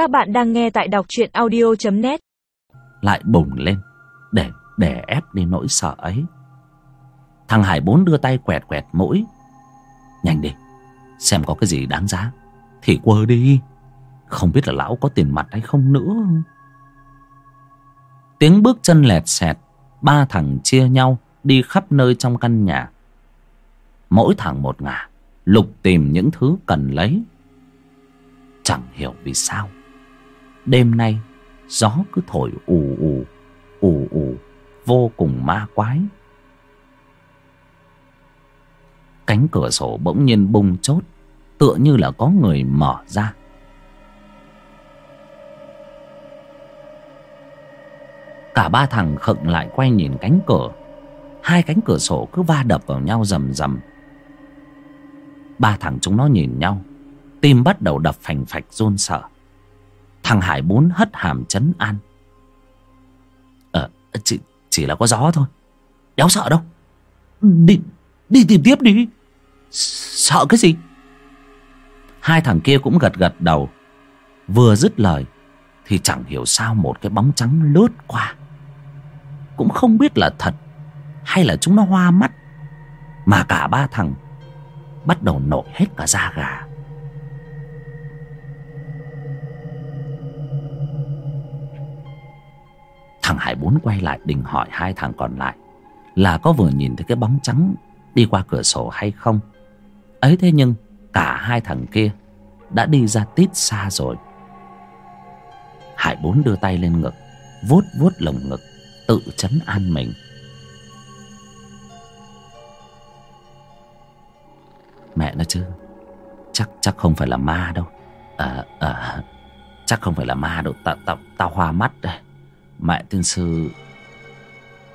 Các bạn đang nghe tại đọc truyện audio.net lại bùng lên, để để ép đi nỗi sợ ấy. Thằng hải bốn đưa tay quẹt quẹt mũi. Nhanh đi, xem có cái gì đáng giá. Thì quơ đi. Không biết là lão có tiền mặt hay không nữa. Tiếng bước chân lẹt xẹt, ba thằng chia nhau đi khắp nơi trong căn nhà. Mỗi thằng một ngả, lục tìm những thứ cần lấy. Chẳng hiểu vì sao đêm nay, gió cứ thổi ù ù ù ù, vô cùng ma quái. Cánh cửa sổ bỗng nhiên bung chốt, tựa như là có người mở ra. Cả ba thằng khựng lại quay nhìn cánh cửa. Hai cánh cửa sổ cứ va đập vào nhau rầm rầm. Ba thằng chúng nó nhìn nhau, tim bắt đầu đập phành phạch run sợ thằng hải muốn hất hàm chấn an. Ờ chỉ, chỉ là có gió thôi. Đéo sợ đâu. Đi đi tìm tiếp đi. Sợ cái gì? Hai thằng kia cũng gật gật đầu. Vừa dứt lời thì chẳng hiểu sao một cái bóng trắng lướt qua. Cũng không biết là thật hay là chúng nó hoa mắt mà cả ba thằng bắt đầu nổi hết cả da gà. Hải bốn quay lại định hỏi hai thằng còn lại là có vừa nhìn thấy cái bóng trắng đi qua cửa sổ hay không. Ấy thế nhưng cả hai thằng kia đã đi ra tít xa rồi. Hải bốn đưa tay lên ngực vuốt vuốt lồng ngực tự chấn an mình. Mẹ nó chứ chắc chắc không phải là ma đâu. À, à, chắc không phải là ma đâu. Tao tao tao hoa mắt đây mẹ tiên sư.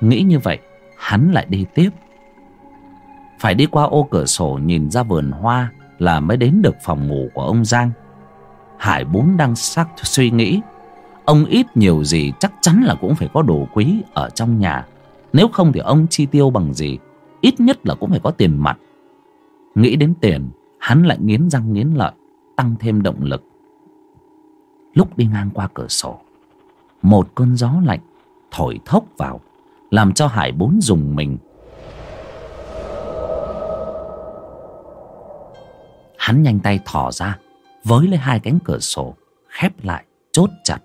Nghĩ như vậy, hắn lại đi tiếp. Phải đi qua ô cửa sổ nhìn ra vườn hoa là mới đến được phòng ngủ của ông giang. Hải bốn đang sắc suy nghĩ. Ông ít nhiều gì chắc chắn là cũng phải có đồ quý ở trong nhà. Nếu không thì ông chi tiêu bằng gì? Ít nhất là cũng phải có tiền mặt. Nghĩ đến tiền, hắn lại nghiến răng nghiến lợi, tăng thêm động lực. Lúc đi ngang qua cửa sổ một cơn gió lạnh thổi thốc vào, làm cho hải bốn dùng mình. Hắn nhanh tay thò ra, với lấy hai cánh cửa sổ, khép lại, chốt chặt.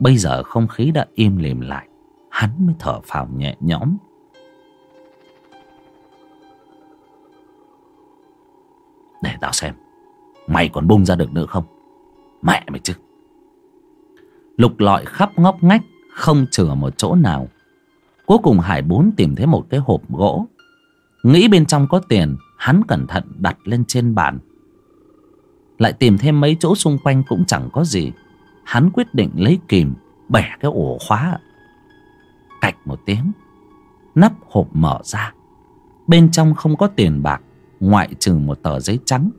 Bây giờ không khí đã im lìm lại, hắn mới thở phào nhẹ nhõm. Để tao xem, mày còn bung ra được nữa không? Mẹ mày chứ! Lục lọi khắp ngóc ngách, không chừa một chỗ nào. Cuối cùng hải bốn tìm thấy một cái hộp gỗ. Nghĩ bên trong có tiền, hắn cẩn thận đặt lên trên bàn. Lại tìm thêm mấy chỗ xung quanh cũng chẳng có gì. Hắn quyết định lấy kìm, bẻ cái ổ khóa. Cạch một tiếng, nắp hộp mở ra. Bên trong không có tiền bạc, ngoại trừ một tờ giấy trắng.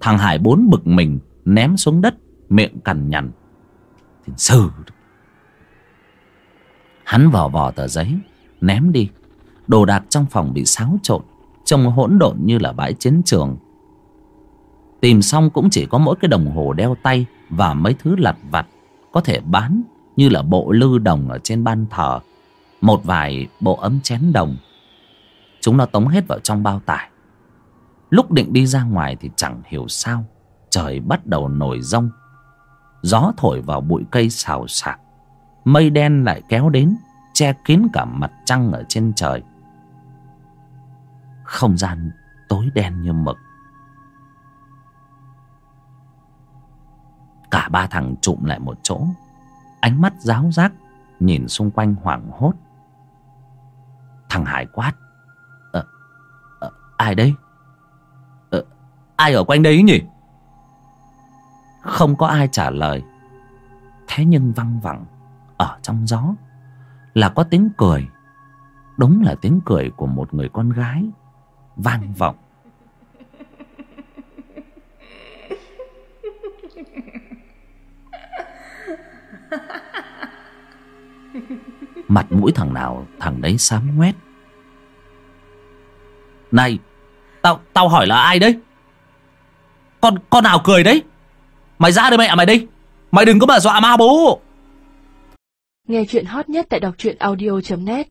Thằng hải bốn bực mình, ném xuống đất, miệng cằn nhằn tiền sư. Hắn vò vò tờ giấy, ném đi. Đồ đạc trong phòng bị xáo trộn, trông hỗn độn như là bãi chiến trường. Tìm xong cũng chỉ có mỗi cái đồng hồ đeo tay và mấy thứ lặt vặt có thể bán như là bộ lư đồng ở trên ban thờ, một vài bộ ấm chén đồng. Chúng nó tống hết vào trong bao tải. Lúc định đi ra ngoài thì chẳng hiểu sao, trời bắt đầu nổi rông gió thổi vào bụi cây xào xạc. Mây đen lại kéo đến che kín cả mặt trăng ở trên trời. Không gian tối đen như mực. Cả ba thằng trụm lại một chỗ. Ánh mắt ráo rác nhìn xung quanh hoảng hốt. Thằng hải quát. Ờ, ờ, ai đấy ờ, ai ở quanh đấy nhỉ? Không có ai trả lời. Thế nhưng văng vẳng ở trong gió là có tiếng cười. Đúng là tiếng cười của một người con gái vang vọng. Mặt mũi thằng nào, thằng đấy xám ngoét. Này, tao tao hỏi là ai đấy? Con con nào cười đấy? Mày ra đây mẹ, mày đi. Mày đừng có mà dọa ma bố. Nghe chuyện hot nhất tại đọc truyện audio.net